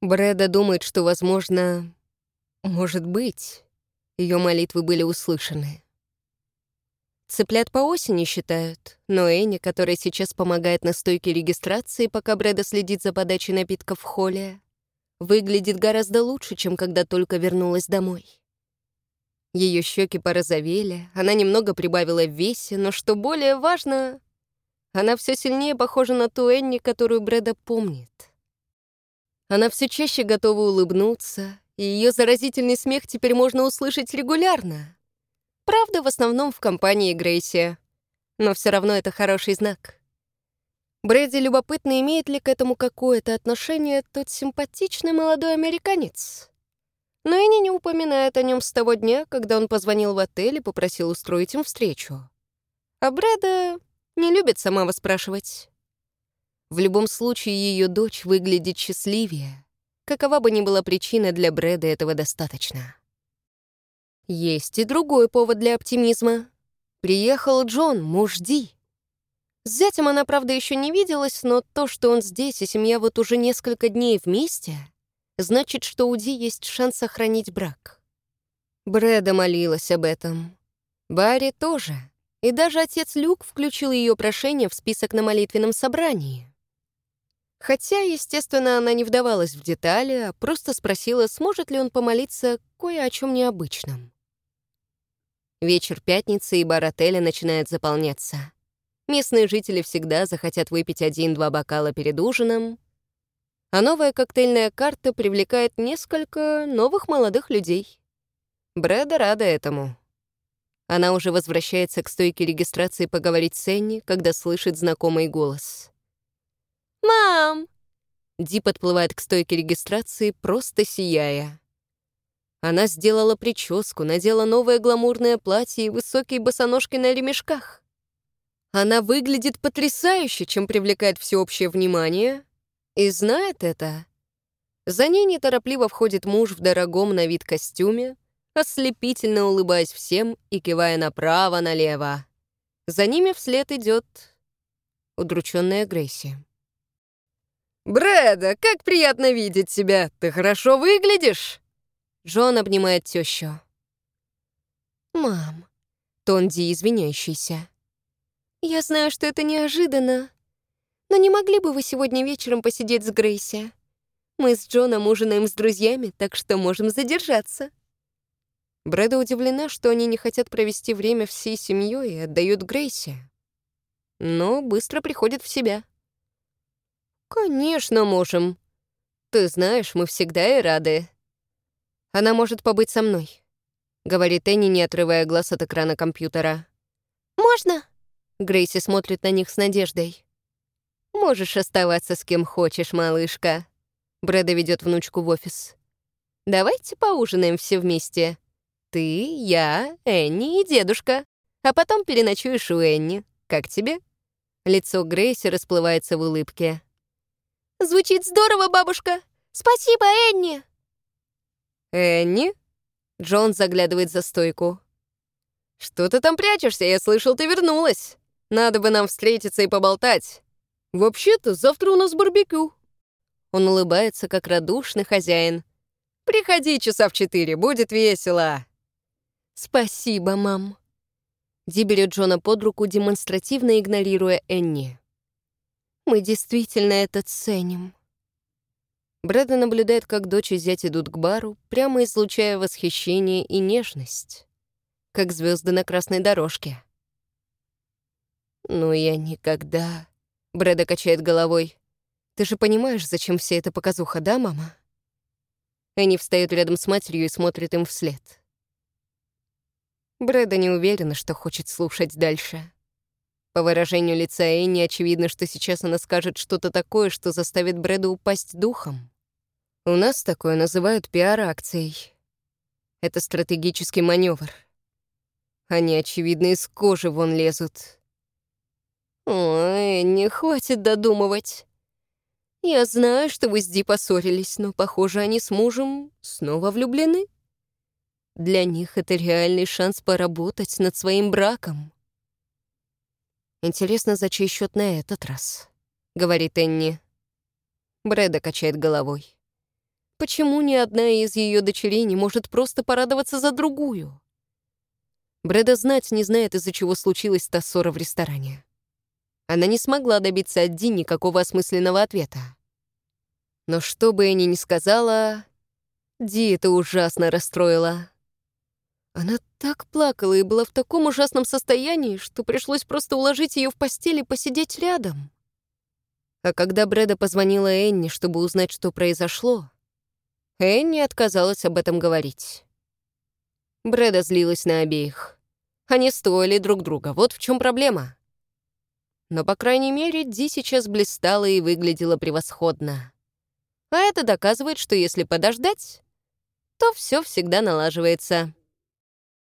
Брэда думает, что, возможно, может быть, ее молитвы были услышаны. Цыплят по осени считают, но Энни, которая сейчас помогает на стойке регистрации, пока Брэда следит за подачей напитков в холле, выглядит гораздо лучше, чем когда только вернулась домой. Ее щеки порозовели, она немного прибавила в весе, но что более важно, она все сильнее похожа на ту Энни, которую Брэда помнит. Она все чаще готова улыбнуться, и ее заразительный смех теперь можно услышать регулярно. Правда, в основном в компании Грейси. Но все равно это хороший знак. Брэди любопытно, имеет ли к этому какое-то отношение тот симпатичный молодой американец. Но Энни не упоминает о нем с того дня, когда он позвонил в отель и попросил устроить им встречу. А Брэда не любит сама выспрашивать. В любом случае, ее дочь выглядит счастливее. Какова бы ни была причина, для Брэда этого достаточно. Есть и другой повод для оптимизма. Приехал Джон, муж Ди. С зятем она, правда, еще не виделась, но то, что он здесь, и семья вот уже несколько дней вместе, значит, что у Ди есть шанс сохранить брак. Брэда молилась об этом. Барри тоже. И даже отец Люк включил ее прошение в список на молитвенном собрании. Хотя, естественно, она не вдавалась в детали, а просто спросила, сможет ли он помолиться кое о чем необычном. Вечер пятницы и бар отеля начинает заполняться. Местные жители всегда захотят выпить один-два бокала перед ужином, а новая коктейльная карта привлекает несколько новых молодых людей. Брэда рада этому. Она уже возвращается к стойке регистрации поговорить с Энни, когда слышит знакомый голос. «Мам!» Ди подплывает к стойке регистрации, просто сияя. Она сделала прическу, надела новое гламурное платье и высокие босоножки на ремешках. Она выглядит потрясающе, чем привлекает всеобщее внимание, и знает это. За ней неторопливо входит муж в дорогом на вид костюме, ослепительно улыбаясь всем и кивая направо-налево. За ними вслед идет удрученная Грейси. «Брэда, как приятно видеть тебя! Ты хорошо выглядишь!» Джон обнимает тещу. «Мам», — тон Ди извиняющийся. «Я знаю, что это неожиданно, но не могли бы вы сегодня вечером посидеть с Грейси? Мы с Джоном ужинаем с друзьями, так что можем задержаться». Брэда удивлена, что они не хотят провести время всей семьей и отдают Грейси. Но быстро приходит в себя. «Конечно, можем. Ты знаешь, мы всегда и рады», она может побыть со мной», — говорит Энни, не отрывая глаз от экрана компьютера. «Можно?» Грейси смотрит на них с надеждой. «Можешь оставаться с кем хочешь, малышка». Брэда ведет внучку в офис. «Давайте поужинаем все вместе. Ты, я, Энни и дедушка. А потом переночуешь у Энни. Как тебе?» Лицо Грейси расплывается в улыбке. «Звучит здорово, бабушка! Спасибо, Энни!» «Энни?» Джон заглядывает за стойку. «Что ты там прячешься? Я слышал, ты вернулась. Надо бы нам встретиться и поболтать. Вообще-то завтра у нас барбекю». Он улыбается, как радушный хозяин. «Приходи часа в четыре, будет весело». «Спасибо, мам». Ди берет Джона под руку, демонстративно игнорируя Энни. «Мы действительно это ценим». Брэда наблюдает, как дочь и зять идут к бару, прямо излучая восхищение и нежность, как звезды на красной дорожке. «Ну, я никогда...» — Брэда качает головой. «Ты же понимаешь, зачем вся эта показуха, да, мама?» Они встают рядом с матерью и смотрят им вслед. Брэда не уверена, что хочет слушать дальше. По выражению лица Энни очевидно, что сейчас она скажет что-то такое, что заставит Брэда упасть духом. У нас такое называют пиар-акцией. Это стратегический маневр. Они, очевидно, из кожи вон лезут. Ой, не хватит додумывать. Я знаю, что вы с Ди поссорились, но, похоже, они с мужем снова влюблены. Для них это реальный шанс поработать над своим браком. «Интересно, за чей счет на этот раз?» — говорит Энни. Брэда качает головой. Почему ни одна из ее дочерей не может просто порадоваться за другую? Брэда знать не знает, из-за чего случилась та ссора в ресторане. Она не смогла добиться от Ди никакого осмысленного ответа. Но что бы Энни ни сказала, Ди это ужасно расстроило. Она так плакала и была в таком ужасном состоянии, что пришлось просто уложить ее в постель и посидеть рядом. А когда Брэда позвонила Энни, чтобы узнать, что произошло, Энни отказалась об этом говорить. Брэда злилась на обеих. Они стоили друг друга, вот в чем проблема. Но, по крайней мере, Ди сейчас блистала и выглядела превосходно. А это доказывает, что если подождать, то все всегда налаживается.